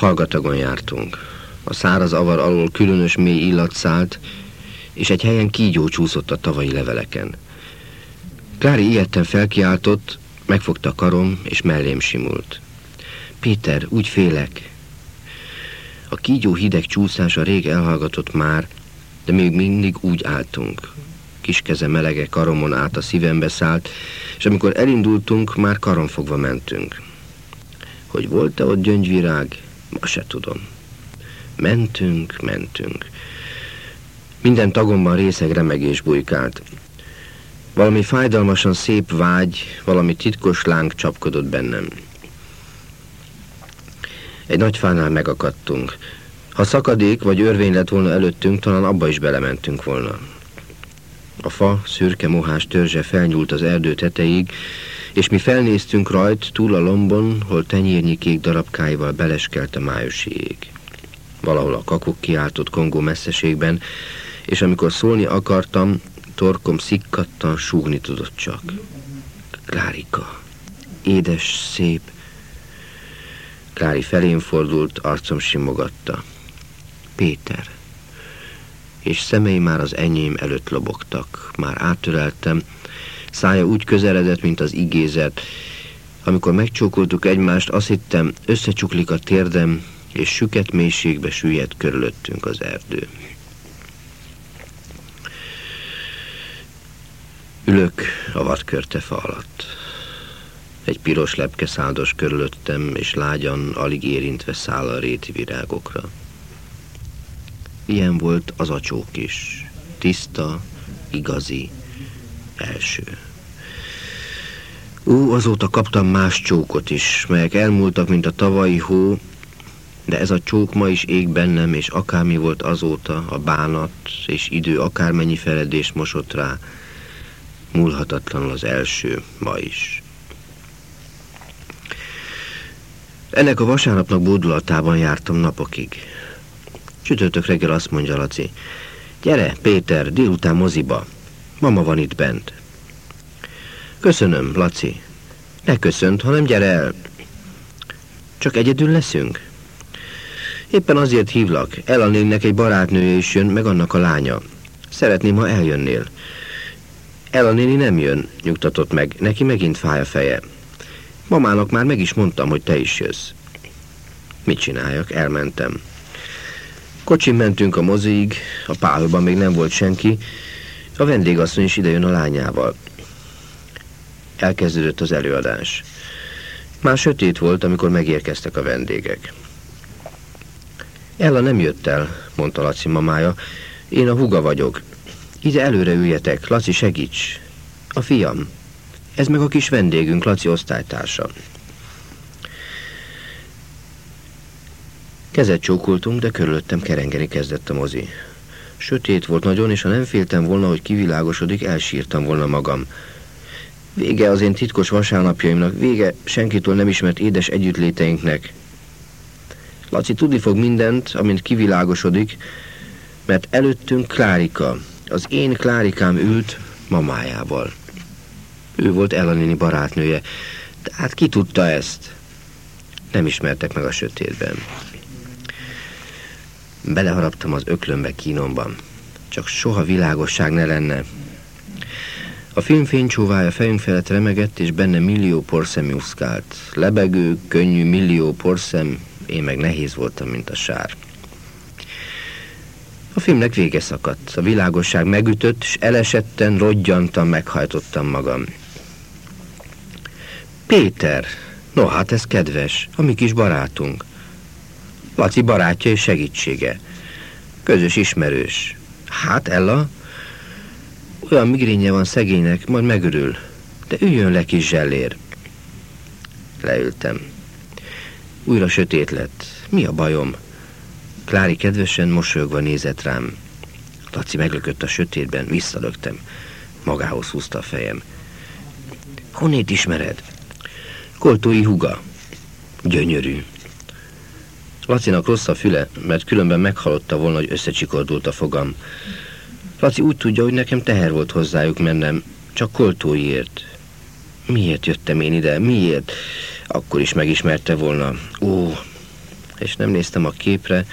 Hallgatagon jártunk. A száraz avar alól különös mély illat szállt, és egy helyen kígyó csúszott a tavalyi leveleken. Klári ilyetten felkiáltott, megfogta a karom, és mellém simult. Péter, úgy félek. A kígyó hideg csúszása rég elhallgatott már, de még mindig úgy álltunk. Kis keze melege karomon át a szívembe szállt, és amikor elindultunk, már karonfogva mentünk. Hogy volt-e ott gyöngyvirág, ma se tudom. Mentünk, mentünk. Minden tagomban részeg remegés bujkált. Valami fájdalmasan szép vágy, valami titkos láng csapkodott bennem. Egy nagy fánál megakadtunk. Ha szakadék vagy örvény lett volna előttünk, talán abba is belementünk volna. A fa szürke mohás törzse felnyúlt az erdő tetejéig, és mi felnéztünk rajt túl a lombon, hol tenyérnyi kék darabkáival beleskelt a májusi ég. Valahol a kakuk kiáltott Kongó messzeségben, és amikor szólni akartam, torkom szikkattan súgni tudott csak. Klárika, édes, szép. Klári felén fordult, arcom simogatta. Péter. És szemei már az enyém előtt lobogtak. Már áttöreltem, Szája úgy közeledett, mint az igézet. Amikor megcsókoltuk egymást, azt hittem, összecsuklik a térdem, és süket mélységbe süllyedt körülöttünk az erdő. Ülök a vadkörtefa alatt. Egy piros lepke száldos körülöttem, és lágyan, alig érintve száll a réti virágokra. Ilyen volt az a csók is. Tiszta, igazi, első. Ú, azóta kaptam más csókot is, melyek elmúltak, mint a tavalyi hó, de ez a csók ma is ég bennem, és akármi volt azóta, a bánat és idő akármennyi feledést mosott rá, múlhatatlanul az első, ma is. Ennek a vasárnapnak bódulatában jártam napokig. Csütörtök reggel azt mondja Laci, gyere, Péter, délután moziba, mama van itt bent. Köszönöm, Laci. Ne köszönt, hanem gyere el. Csak egyedül leszünk? Éppen azért hívlak. Elanének egy barátnője is jön, meg annak a lánya. Szeretném, ha eljönnél. Ella néni nem jön, nyugtatott meg. Neki megint fáj a feje. Mamának már meg is mondtam, hogy te is jössz. Mit csináljak? Elmentem. Kocsin mentünk a moziig, a pálban még nem volt senki. A vendégasszony is idejön a lányával. Elkezdődött az előadás. Már sötét volt, amikor megérkeztek a vendégek. Ella nem jött el, mondta Laci mamája. Én a huga vagyok. Ide előre üljetek, Laci segíts. A fiam. Ez meg a kis vendégünk, Laci osztálytársa. Kezet csókoltunk, de körülöttem kerengeni kezdett a mozi. Sötét volt nagyon, és ha nem féltem volna, hogy kivilágosodik, elsírtam volna magam. Vége az én titkos vasárnapjaimnak, vége senkitől nem ismert édes együttléteinknek. Laci tudni fog mindent, amint kivilágosodik, mert előttünk Klárika, az én Klárikám ült mamájával. Ő volt Elanini barátnője, tehát ki tudta ezt? Nem ismertek meg a sötétben. Beleharaptam az öklömbe kínomban. Csak soha világosság ne lenne, a film fénycsóvája fejünk felett remegett, és benne millió porszem juszkált. Lebegő, könnyű, millió porszem, én meg nehéz voltam, mint a sár. A filmnek vége szakadt. A világosság megütött, és elesetten, rodgyantan meghajtottam magam. Péter, no hát ez kedves, a mi kis barátunk. Laci barátja és segítsége. Közös ismerős. Hát, Ella, olyan migrénye van szegénynek, majd megörül. De üljön le, kis zsellér. Leültem. Újra sötét lett. Mi a bajom? Klári kedvesen mosolyogva nézett rám. Laci meglökött a sötétben, visszalögtem. Magához húzta a fejem. Honnét ismered? Koltói huga. Gyönyörű. Lacinak rossz a füle, mert különben meghallotta volna, hogy összecsikordult a fogam. Laci úgy tudja, hogy nekem teher volt hozzájuk mennem, csak koltóiért. Miért jöttem én ide? Miért? Akkor is megismerte volna. Ó, És nem néztem a képre,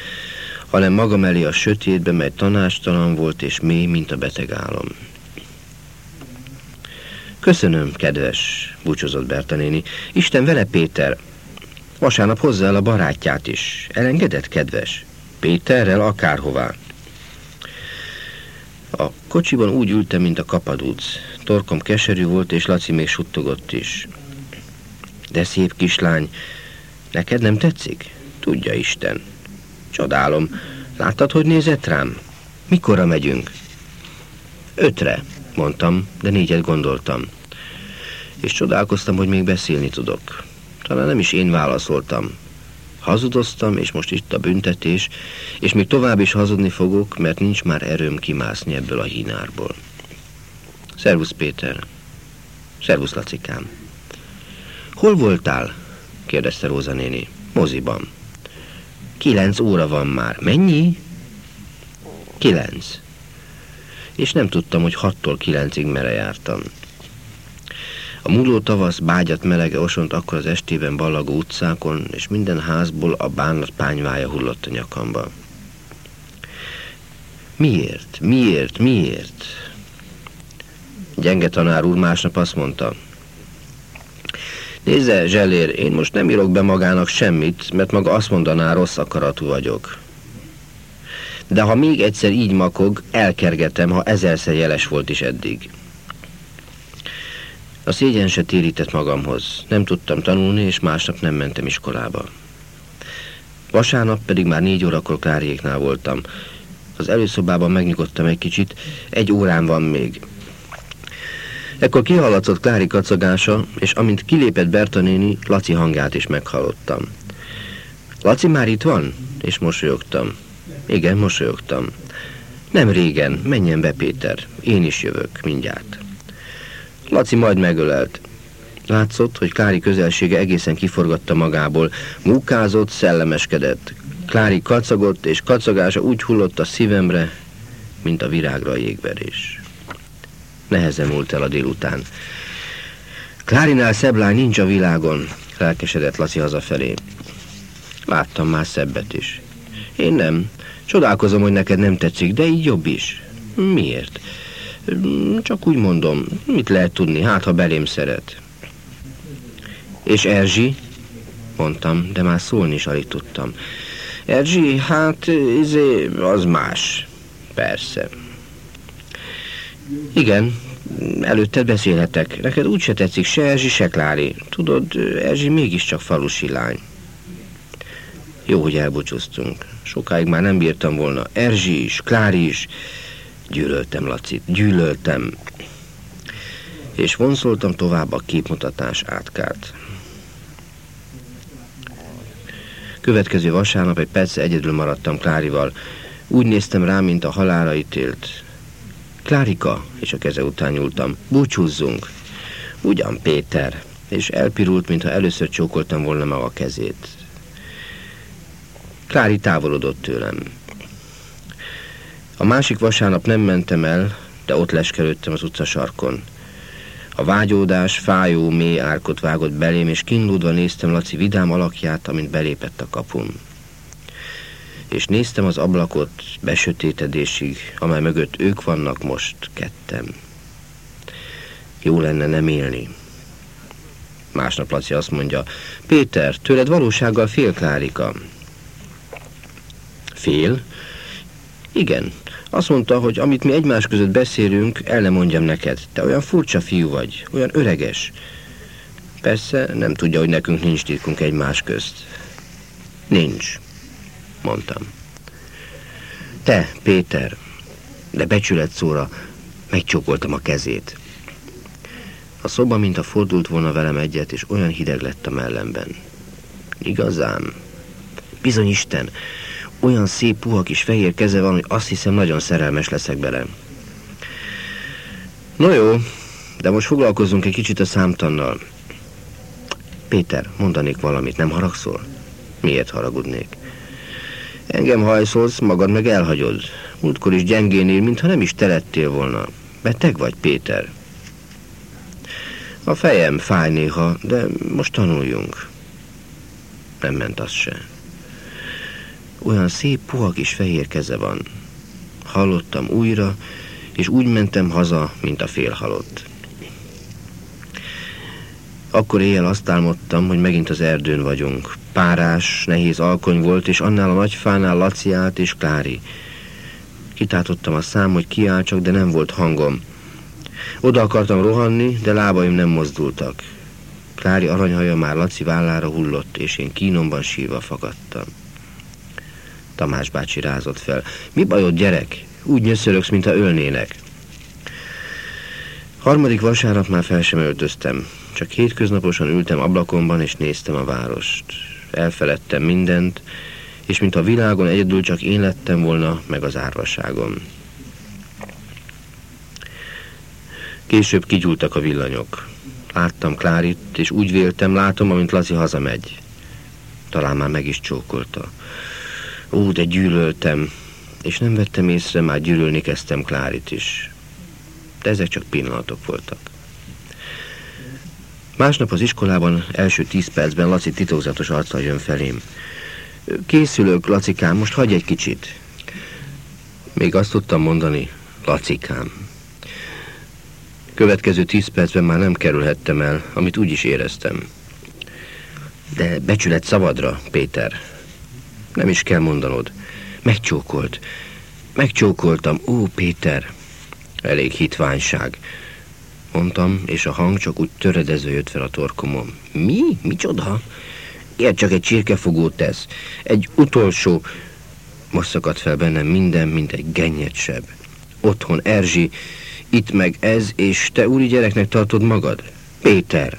hanem magam elé a sötétbe, mely tanástalan volt és mély, mint a beteg álom. Köszönöm, kedves, búcsúzott Berta néni. Isten vele, Péter. Vasárnap hozza el a barátját is. Elengedett, kedves? Péterrel akárhová. A kocsiban úgy ültem, mint a kapadúc. Torkom keserű volt, és Laci még suttogott is. De szép kislány, neked nem tetszik? Tudja Isten. Csodálom. Láttad, hogy nézett rám? Mikorra megyünk? Ötre, mondtam, de négyet gondoltam. És csodálkoztam, hogy még beszélni tudok. Talán nem is én válaszoltam. Hazudoztam, és most itt a büntetés, és még tovább is hazudni fogok, mert nincs már erőm kimászni ebből a hínárból. Szervusz, Péter. Szervusz, Lacikám. Hol voltál? kérdezte Róza néni. Moziban. Kilenc óra van már. Mennyi? Kilenc. És nem tudtam, hogy hattól kilencig mere jártam. A múló tavasz bágyat melege osont akkor az estében ballagó utcákon, és minden házból a bánat pányvája hullott a nyakamba. Miért? Miért? Miért? Gyenge tanár úr másnap azt mondta, Nézze, Zselér, én most nem írok be magának semmit, mert maga azt mondaná, rossz akaratú vagyok. De ha még egyszer így makog, elkergetem, ha ezerszer jeles volt is eddig. A szégyen se térített magamhoz. Nem tudtam tanulni, és másnap nem mentem iskolába. Vasárnap pedig már négy órakor Kláriéknál voltam. Az előszobában megnyugodtam egy kicsit, egy órán van még. Ekkor kihallatszott Klári kacagása, és amint kilépett Berta néni, Laci hangját is meghallottam. Laci már itt van? És mosolyogtam. Igen, mosolyogtam. Nem régen, menjen be Péter, én is jövök, mindjárt. Laci majd megölelt. Látszott, hogy Klári közelsége egészen kiforgatta magából. Múkázott, szellemeskedett. Klári kacagott, és kacagása úgy hullott a szívemre, mint a virágra a jégverés. Nehezen múlt el a délután. Klárinál szebb lány nincs a világon, lelkesedett Laci hazafelé. Láttam már szebbet is. Én nem. Csodálkozom, hogy neked nem tetszik, de így jobb is. Miért? Csak úgy mondom, mit lehet tudni, hát ha belém szeret. És Erzsi? Mondtam, de már szólni is alig tudtam. Erzsi, hát izé, az más. Persze. Igen, előtted beszélhetek. Neked úgyse tetszik se Erzsi, se Klári. Tudod, Erzsi mégiscsak falusi lány. Jó, hogy elbúcsúztunk. Sokáig már nem bírtam volna. Erzsi is, Klári is. Gyűlöltem Lacit, gyűlöltem. És vonszoltam tovább a képmutatás átkát. Következő vasárnap egy perc egyedül maradtam Klárival. Úgy néztem rá, mint a halára ítélt. Klárika, és a keze után nyúltam. Búcsúzzunk. Ugyan, Péter. És elpirult, mintha először csókoltam volna meg a kezét. Klári távolodott tőlem. A másik vasárnap nem mentem el, de ott leskelődtem az utcasarkon. A vágyódás fájó, mély árkot vágott belém, és kínlódva néztem Laci vidám alakját, amint belépett a kapun. És néztem az ablakot besötétedésig, amely mögött ők vannak most kettem. Jó lenne nem élni. Másnap Laci azt mondja, Péter, tőled valósággal fél Klárika. Fél? Igen, azt mondta, hogy amit mi egymás között beszélünk, el nem mondjam neked. Te olyan furcsa fiú vagy, olyan öreges. Persze nem tudja, hogy nekünk nincs titkunk egymás közt. Nincs, mondtam. Te, Péter, de becsület szóra megcsókoltam a kezét. A szoba, mint a fordult volna velem egyet, és olyan hideg lett a mellemben. Igazán? Bizony Isten, olyan szép puha kis fehér keze van, hogy azt hiszem nagyon szerelmes leszek bele. No jó, de most foglalkozunk egy kicsit a számtannal. Péter, mondanék valamit, nem haragszol? Miért haragudnék? Engem hajszolsz, magad meg elhagyod. Múltkor is gyengénél, mintha nem is telettél volna. Beteg vagy, Péter? A fejem fáj néha, de most tanuljunk. Nem ment az se. Olyan szép, puha kis fehér keze van. Hallottam újra, és úgy mentem haza, mint a félhalott. Akkor éjjel azt álmodtam, hogy megint az erdőn vagyunk. Párás, nehéz alkony volt, és annál a nagy fánál Laci állt és Klári. Kitátottam a szám, hogy kiáltsak, de nem volt hangom. Oda akartam rohanni, de lábaim nem mozdultak. Klári aranyhaja már Laci vállára hullott, és én kínomban sírva fakadtam. Tamás bácsi rázott fel. Mi bajod, gyerek? Úgy nyöszörögsz, mintha ölnének. Harmadik vasárnap már fel sem öltöztem. Csak hétköznaposan ültem ablakomban, és néztem a várost. Elfeledtem mindent, és mint a világon egyedül csak én lettem volna, meg az árvaságom. Később kigyúltak a villanyok. Láttam Klárit, és úgy véltem, látom, amint Lazi hazamegy. Talán már meg is csókolta. Ó, de gyűlöltem, és nem vettem észre, már gyűlölni kezdtem Klárit is. De ezek csak pillanatok voltak. Másnap az iskolában első tíz percben Laci titokzatos arccal jön felém. Készülök, Lacikám, most hagyj egy kicsit. Még azt tudtam mondani, Lacikám. Következő tíz percben már nem kerülhettem el, amit úgy is éreztem. De becsület szabadra, Péter. Nem is kell mondanod. Megcsókolt. Megcsókoltam. Ó, Péter. Elég hitványság. Mondtam, és a hang csak úgy töredezve jött fel a torkomon. Mi? Micsoda? Ilyet csak egy csirkefogót tesz. Egy utolsó... Most szakadt fel bennem minden, mint egy gennyetsebb. Otthon Erzsi, itt meg ez, és te úri gyereknek tartod magad? Péter.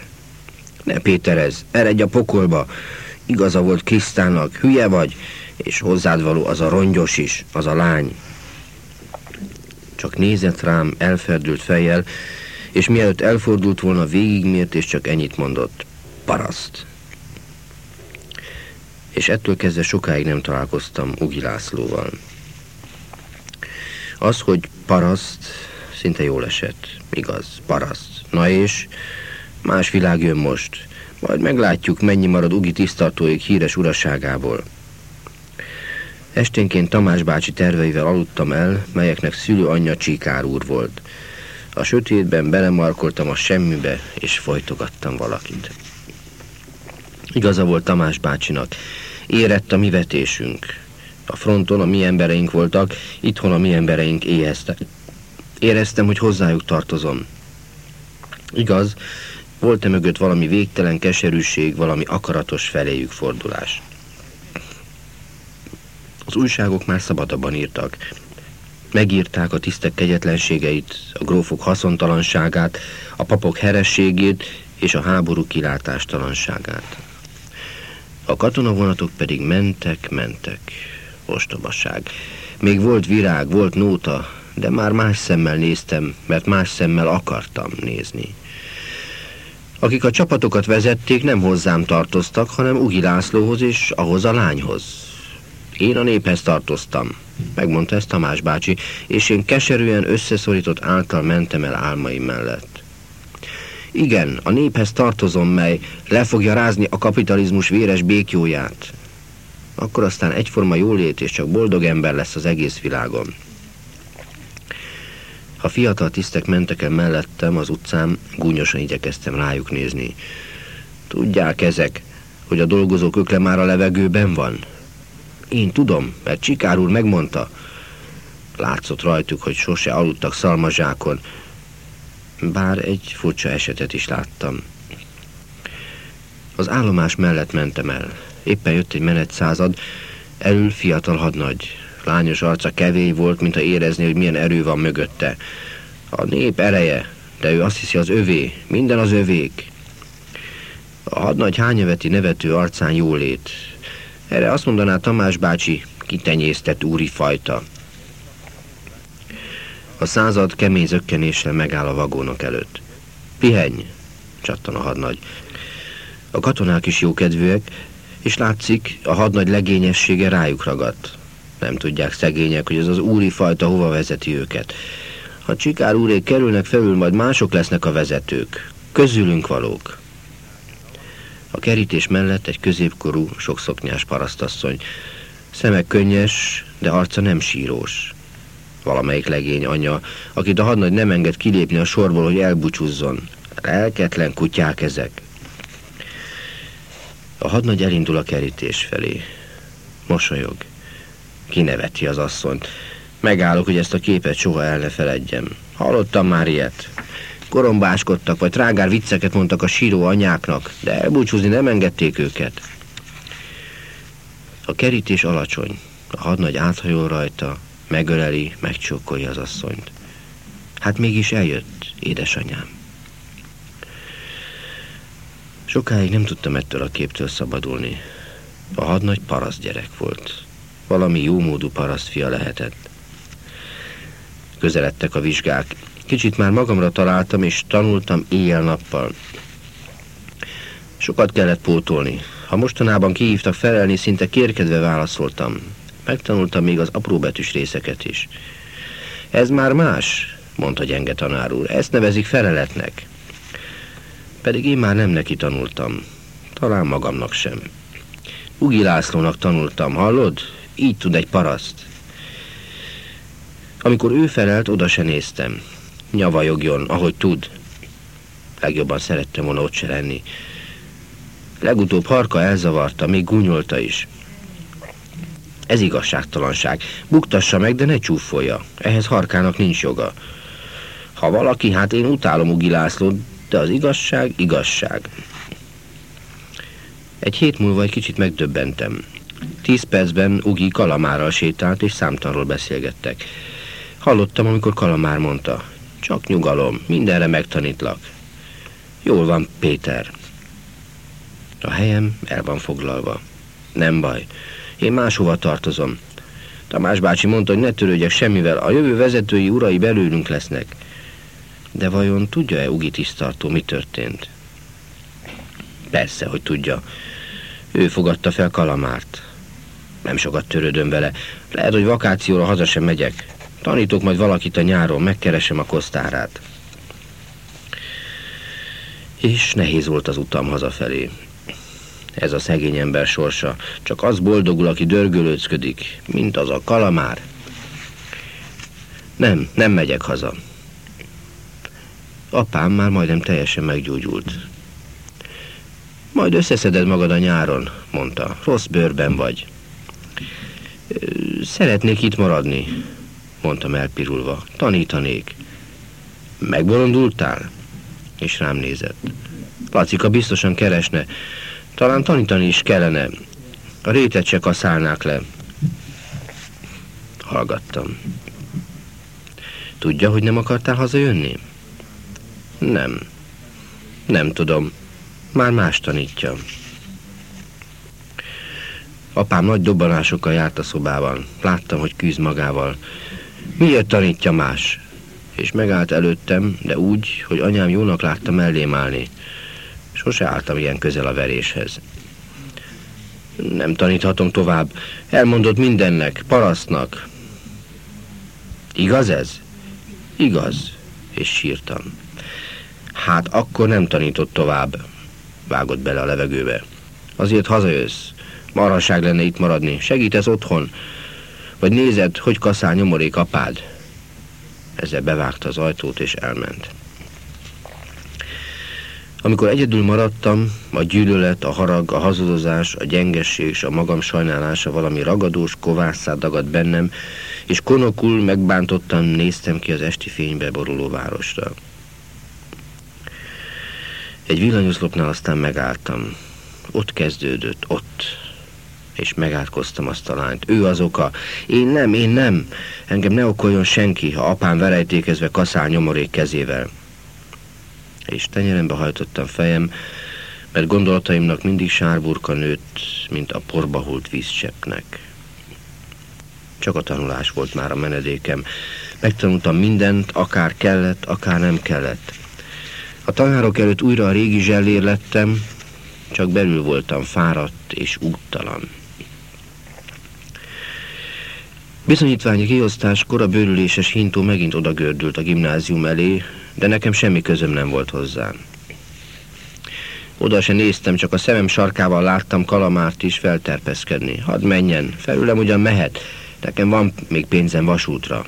Ne Péter ez, eredj a pokolba. Igaza volt Krisztának, hülye vagy, és hozzád való az a rongyos is, az a lány. Csak nézett rám elferdült fejjel, és mielőtt elfordult volna, végigmért, és csak ennyit mondott. Paraszt. És ettől kezdve sokáig nem találkoztam Ugi Lászlóval. Az, hogy paraszt, szinte jól esett. Igaz, paraszt. Na és? Más világ jön most. Majd meglátjuk, mennyi marad Ugi tisztartóig híres uraságából. Esténként Tamás bácsi terveivel aludtam el, melyeknek szülő anyja Csíkár úr volt. A sötétben belemarkoltam a semmibe, és folytogattam valakit. Igaza volt Tamás bácsinak. Érett a mi vetésünk. A fronton a mi embereink voltak, itthon a mi embereink éheztek. Éreztem, hogy hozzájuk tartozom. Igaz, volt-e mögött valami végtelen keserűség, valami akaratos feléjük fordulás. Az újságok már szabadabban írtak. Megírták a tisztek kegyetlenségeit, a grófok haszontalanságát, a papok herességét és a háború kilátástalanságát. A katonavonatok pedig mentek, mentek. Ostobaság. Még volt virág, volt nóta, de már más szemmel néztem, mert más szemmel akartam nézni. Akik a csapatokat vezették, nem hozzám tartoztak, hanem Ugi Lászlóhoz és ahhoz a lányhoz. Én a néphez tartoztam, megmondta ezt Tamás bácsi, és én keserűen összeszorított által mentem el álmaim mellett. Igen, a néphez tartozom, mely le fogja rázni a kapitalizmus véres békjóját. Akkor aztán egyforma jólét és csak boldog ember lesz az egész világon. A fiatal tisztek mentek el mellettem az utcán, gúnyosan igyekeztem rájuk nézni. Tudják ezek, hogy a dolgozók ökle már a levegőben van? Én tudom, mert Csikár úr megmondta. Látszott rajtuk, hogy sose aludtak szalmazsákon, bár egy furcsa esetet is láttam. Az állomás mellett mentem el. Éppen jött egy menetszázad, elül fiatal hadnagy, Lányos arca kevély volt, mintha érezni, hogy milyen erő van mögötte. A nép ereje, de ő azt hiszi az övé, minden az övék. A hadnagy hányeveti nevető arcán jólét. Erre azt mondaná Tamás bácsi, kitenyésztett úri fajta. A század kemény zökkenéssel megáll a vagónok előtt. Pihenj, csattan a hadnagy. A katonák is jókedvűek, és látszik, a hadnagy legényessége rájuk ragadt. Nem tudják szegények, hogy ez az úri fajta hova vezeti őket. Ha Csikár úrék kerülnek felül, majd mások lesznek a vezetők. Közülünk valók. A kerítés mellett egy középkorú, sokszoknyás parasztasszony. Szemek könnyes, de arca nem sírós. Valamelyik legény anya, akit a hadnagy nem enged kilépni a sorból, hogy elbúcsúzzon. Lelketlen kutyák ezek. A hadnagy elindul a kerítés felé. Mosolyog. Kineveti az asszonyt. Megállok, hogy ezt a képet soha el ne feledjem. Hallottam már ilyet. Korombáskodtak, vagy trágár vicceket mondtak a síró anyáknak, de elbúcsúzni nem engedték őket. A kerítés alacsony. A hadnagy áthajol rajta, megöleli, megcsókolja az asszonyt. Hát mégis eljött, édesanyám. Sokáig nem tudtam ettől a képtől szabadulni. A hadnagy paraszt gyerek volt. Valami jómódú parasztfia lehetett. Közeledtek a vizsgák. Kicsit már magamra találtam, és tanultam éjjel-nappal. Sokat kellett pótolni. Ha mostanában kihívtak felelni, szinte kérkedve válaszoltam. Megtanultam még az apróbetűs részeket is. Ez már más, mondta gyenge tanár úr. Ezt nevezik feleletnek. Pedig én már nem neki tanultam. Talán magamnak sem. Ugi Lászlónak tanultam, hallod? Így tud egy paraszt. Amikor ő felelt, oda se néztem. Nyavajogjon, ahogy tud. Legjobban szerettem volna ott se lenni. Legutóbb harka elzavarta, még gúnyolta is. Ez igazságtalanság. Buktassa meg, de ne csúfolja. Ehhez harkának nincs joga. Ha valaki, hát én utálom Ugi Lászlót, de az igazság igazság. Egy hét múlva egy kicsit megdöbbentem. Tíz percben Ugi Kalamárral sétált, és számtalanról beszélgettek. Hallottam, amikor Kalamár mondta, csak nyugalom, mindenre megtanítlak. Jól van, Péter. A helyem el van foglalva. Nem baj, én máshova tartozom. Tamás bácsi mondta, hogy ne törődjek semmivel, a jövő vezetői urai belőlünk lesznek. De vajon tudja-e Ugi tisztartó, mi történt? Persze, hogy tudja. Ő fogadta fel Kalamárt. Nem sokat törődöm vele. Lehet, hogy vakációra haza sem megyek. Tanítok majd valakit a nyáron, megkeresem a kosztárát. És nehéz volt az utam hazafelé. Ez a szegény ember sorsa. Csak az boldogul, aki dörgölőcködik, mint az a kalamár. Nem, nem megyek haza. Apám már majdnem teljesen meggyógyult. Majd összeszeded magad a nyáron, mondta. Rossz bőrben vagy. Szeretnék itt maradni, mondtam elpirulva. Tanítanék. Megbolondultál? És rám nézett. Lacika biztosan keresne. Talán tanítani is kellene. A rétet se kaszálnák le. Hallgattam. Tudja, hogy nem akartál hazajönni? Nem. Nem tudom. Már más tanítja. Apám nagy dobbanásokkal járt a szobában. Láttam, hogy küzd magával. Miért tanítja más? És megállt előttem, de úgy, hogy anyám jónak látta mellém állni. Sose álltam ilyen közel a veréshez. Nem taníthatom tovább. Elmondott mindennek, parasztnak. Igaz ez? Igaz. És sírtam. Hát akkor nem tanított tovább. Vágott bele a levegőbe. Azért hazajössz. Marhaság lenne itt maradni. Segítesz otthon. Vagy nézed, hogy kaszál nyomorék apád. Ezzel bevágta az ajtót és elment. Amikor egyedül maradtam, a gyűlölet, a harag, a hazudozás, a gyengesség és a magam sajnálása valami ragadós kovásszá dagadt bennem, és konokul megbántottan néztem ki az esti fénybe boruló városra. Egy villanyoszlopnál aztán megálltam. Ott kezdődött, ott. És megátkoztam azt a lányt. Ő az oka. Én nem, én nem. Engem ne okoljon senki, ha apám verejtékezve kaszál nyomorék kezével és tenyerembe hajtottam fejem, mert gondolataimnak mindig sárburka nőtt, mint a porba hult vízcseppnek. Csak a tanulás volt már a menedékem. Megtanultam mindent, akár kellett, akár nem kellett. A tanárok előtt újra a régi zsellér lettem, csak belül voltam fáradt és úttalan. Bizonyítványi kiosztáskor a bőrüléses hintó megint odagördült a gimnázium elé, de nekem semmi közöm nem volt hozzá. Oda se néztem, csak a szemem sarkával láttam kalamárt is felterpeszkedni. Hadd menjen, felülem ugyan mehet, nekem van még pénzem vasútra.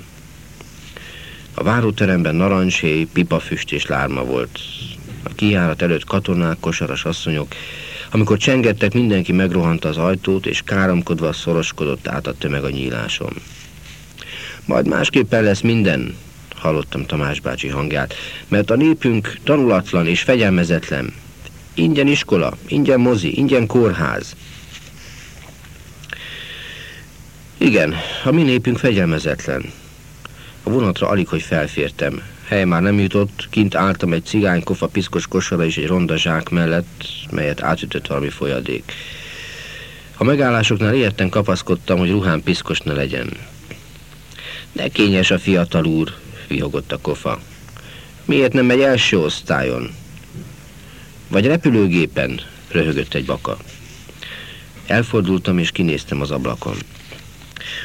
A váróteremben narancsé, pipafüst és lárma volt. A kijárat előtt katonák, kosaras asszonyok. Amikor csengettek, mindenki megrohanta az ajtót, és káromkodva szoroskodott át a tömeg a nyíláson. Majd másképpen lesz minden, hallottam Tamás bácsi hangját, mert a népünk tanulatlan és fegyelmezetlen. Ingyen iskola, ingyen mozi, ingyen kórház. Igen, a mi népünk fegyelmezetlen. A vonatra alig, hogy felfértem. Hely már nem jutott, kint álltam egy cigánykofa piszkos kosara és egy ronda zsák mellett, melyet átütött valami folyadék. A megállásoknál ilyetten kapaszkodtam, hogy ruhám piszkos ne legyen. De kényes a fiatal úr, vihogott a kofa. Miért nem megy első osztályon? Vagy repülőgépen, röhögött egy baka. Elfordultam és kinéztem az ablakon.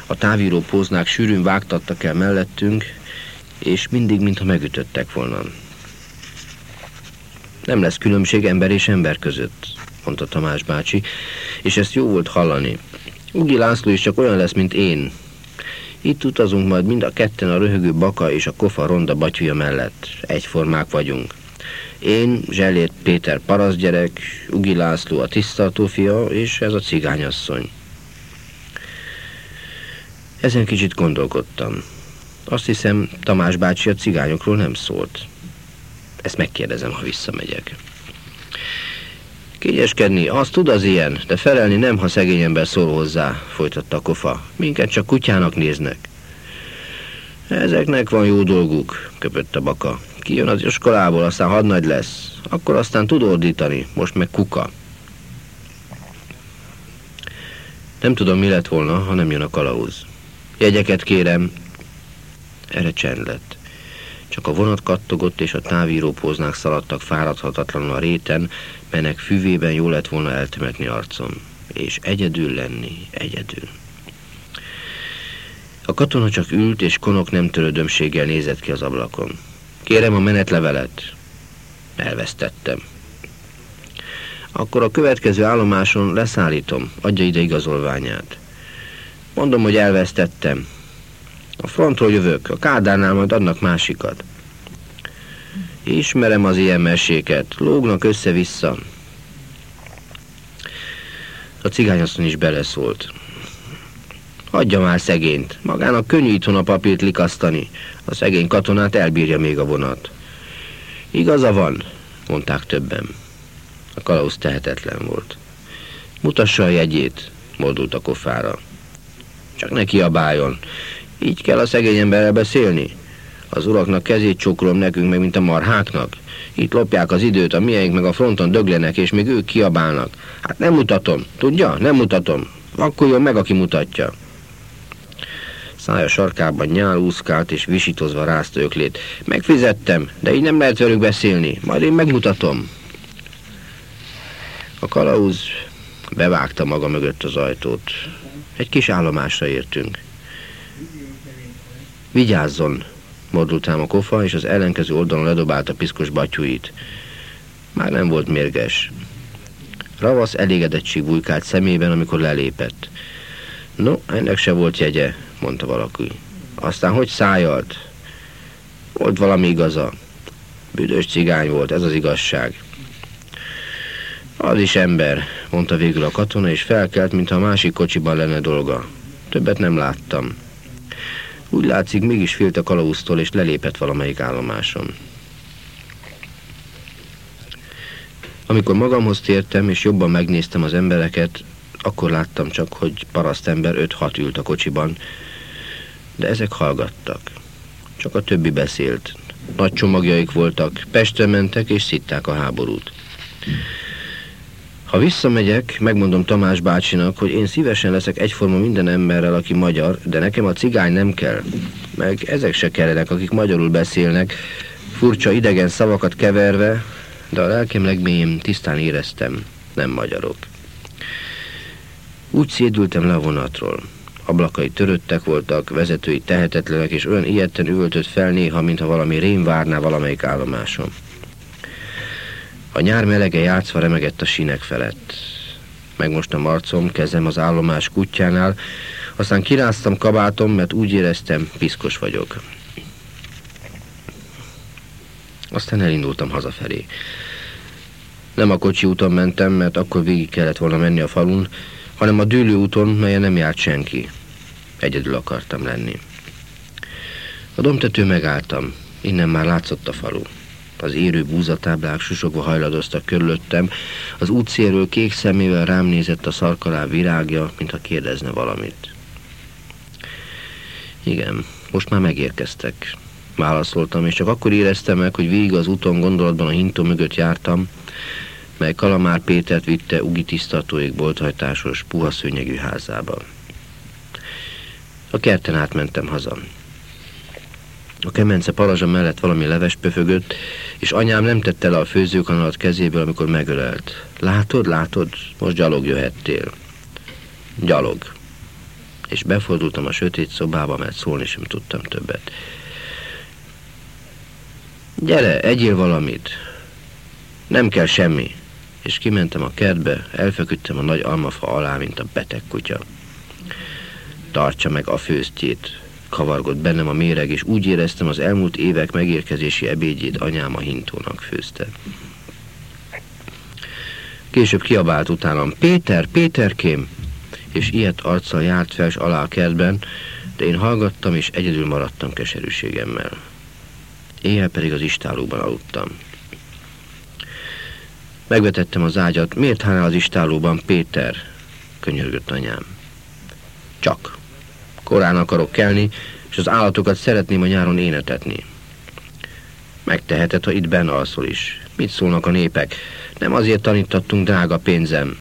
A távíró póznák sűrűn vágtattak el mellettünk, és mindig, mintha megütöttek volna. Nem lesz különbség ember és ember között, mondta Tamás bácsi, és ezt jó volt hallani. Ugi László is csak olyan lesz, mint én. Itt utazunk majd mind a ketten a röhögő baka és a kofa ronda batyúja mellett. Egyformák vagyunk. Én, Zsellért Péter paraszgyerek, Ugi László a tisztartó fia, és ez a cigányasszony. Ezen kicsit gondolkodtam. Azt hiszem, Tamás bácsi a cigányokról nem szólt. Ezt megkérdezem, ha visszamegyek. Kényeskedni, az tud az ilyen, de felelni nem, ha szegény ember szól hozzá, folytatta a kofa. Minket csak kutyának néznek. Ezeknek van jó dolguk, köpött a baka. Kijön az iskolából, aztán hadnagy lesz. Akkor aztán tud ordítani, most meg kuka. Nem tudom, mi lett volna, ha nem jön a kalauz. Jegyeket kérem. Erre csend lett. Csak a vonat kattogott, és a távíró póznák szaladtak fáradhatatlanul a réten, melynek füvében jó lett volna eltemetni arcom. És egyedül lenni, egyedül. A katona csak ült, és konok nem törődömséggel nézett ki az ablakon. Kérem a menetlevelet. Elvesztettem. Akkor a következő állomáson leszállítom, adja ide igazolványát. Mondom, hogy elvesztettem. A frontról jövök, a kádárnál majd adnak másikat. Ismerem az ilyen meséket, lógnak össze-vissza. A cigányasszony is beleszólt. Hagyja már szegényt, magának könnyű itthon a papírt likasztani. A szegény katonát elbírja még a vonat. Igaza van, mondták többen. A kalauz tehetetlen volt. Mutassa a jegyét, mozdult a kofára. Csak ne kiabáljon. Így kell a szegény emberrel beszélni. Az uraknak kezét csókolom nekünk meg, mint a marháknak. Itt lopják az időt, a miénk meg a fronton döglenek, és még ők kiabálnak. Hát nem mutatom, tudja? Nem mutatom. Vakkuljon meg, aki mutatja. Szája sarkában nyál úszkált, és visítozva rázta öklét. Megfizettem, de így nem lehet velük beszélni. Majd én megmutatom. A kalauz bevágta maga mögött az ajtót. Egy kis állomásra értünk. Vigyázzon, mordult ám a kofa, és az ellenkező oldalon ledobálta piszkos batyúit. Már nem volt mérges. Ravasz elégedettség bujkált szemében, amikor lelépett. No, ennek se volt jegye, mondta valaki. Aztán hogy szájalt? Volt valami igaza. Büdös cigány volt, ez az igazság. Az is ember, mondta végül a katona, és felkelt, mintha a másik kocsiban lenne dolga. Többet nem láttam. Úgy látszik, mégis félt a kalauztól, és lelépett valamelyik állomáson. Amikor magamhoz tértem, és jobban megnéztem az embereket, akkor láttam csak, hogy parasztember 5-6 ült a kocsiban, de ezek hallgattak. Csak a többi beszélt. Nagy csomagjaik voltak, Pestre mentek és szitták a háborút. Ha visszamegyek, megmondom Tamás bácsinak, hogy én szívesen leszek egyforma minden emberrel, aki magyar, de nekem a cigány nem kell. Meg ezek se kellenek, akik magyarul beszélnek, furcsa idegen szavakat keverve, de a lelkem legmélyén tisztán éreztem, nem magyarok. Úgy szédültem le a vonatról. Ablakai töröttek voltak, vezetői tehetetlenek, és olyan ilyetten üvöltött fel néha, mintha valami rém várná valamelyik állomáson. A nyár melege játszva remegett a sínek felett. Megmostam arcom, kezem az állomás kutyánál, aztán kiráztam kabátom, mert úgy éreztem, piszkos vagyok. Aztán elindultam hazafelé. Nem a kocsi úton mentem, mert akkor végig kellett volna menni a falun, hanem a dűlő úton, melyen nem járt senki. Egyedül akartam lenni. A domtető megálltam, innen már látszott a falu. Az érő búzatáblák susogva hajladoztak körülöttem, az útszéről kék szemével rám nézett a szarkalá virágja, mintha kérdezne valamit. Igen, most már megérkeztek. Válaszoltam, és csak akkor éreztem meg, hogy végig az úton gondolatban a hintó mögött jártam, mely Kalamár Pétert vitte Ugi tisztatóig bolthajtásos, puha szőnyegű házába. A kerten átmentem haza. A kemence parazsa mellett valami leves pöfögött, és anyám nem tette le a főzőkanalat kezéből, amikor megölelt. Látod, látod, most gyalog jöhettél. Gyalog. És befordultam a sötét szobába, mert szólni sem tudtam többet. Gyere, egyél valamit. Nem kell semmi. És kimentem a kertbe, elfeküdtem a nagy almafa alá, mint a beteg kutya. Tartsa meg a főztjét, kavargott bennem a méreg, és úgy éreztem, az elmúlt évek megérkezési ebédjét anyám a hintónak főzte. Később kiabált utánam, Péter, Péterkém! És ilyet arccal járt fel alá a kertben, de én hallgattam, és egyedül maradtam keserűségemmel. Éjjel pedig az istálóban aludtam. Megvetettem az ágyat. Miért hánál az istálóban, Péter? Könyörgött anyám. Csak. Korán akarok kelni, és az állatokat szeretném a nyáron énetetni. Megteheted, ha itt benne alszol is. Mit szólnak a népek? Nem azért tanítattunk drága pénzem,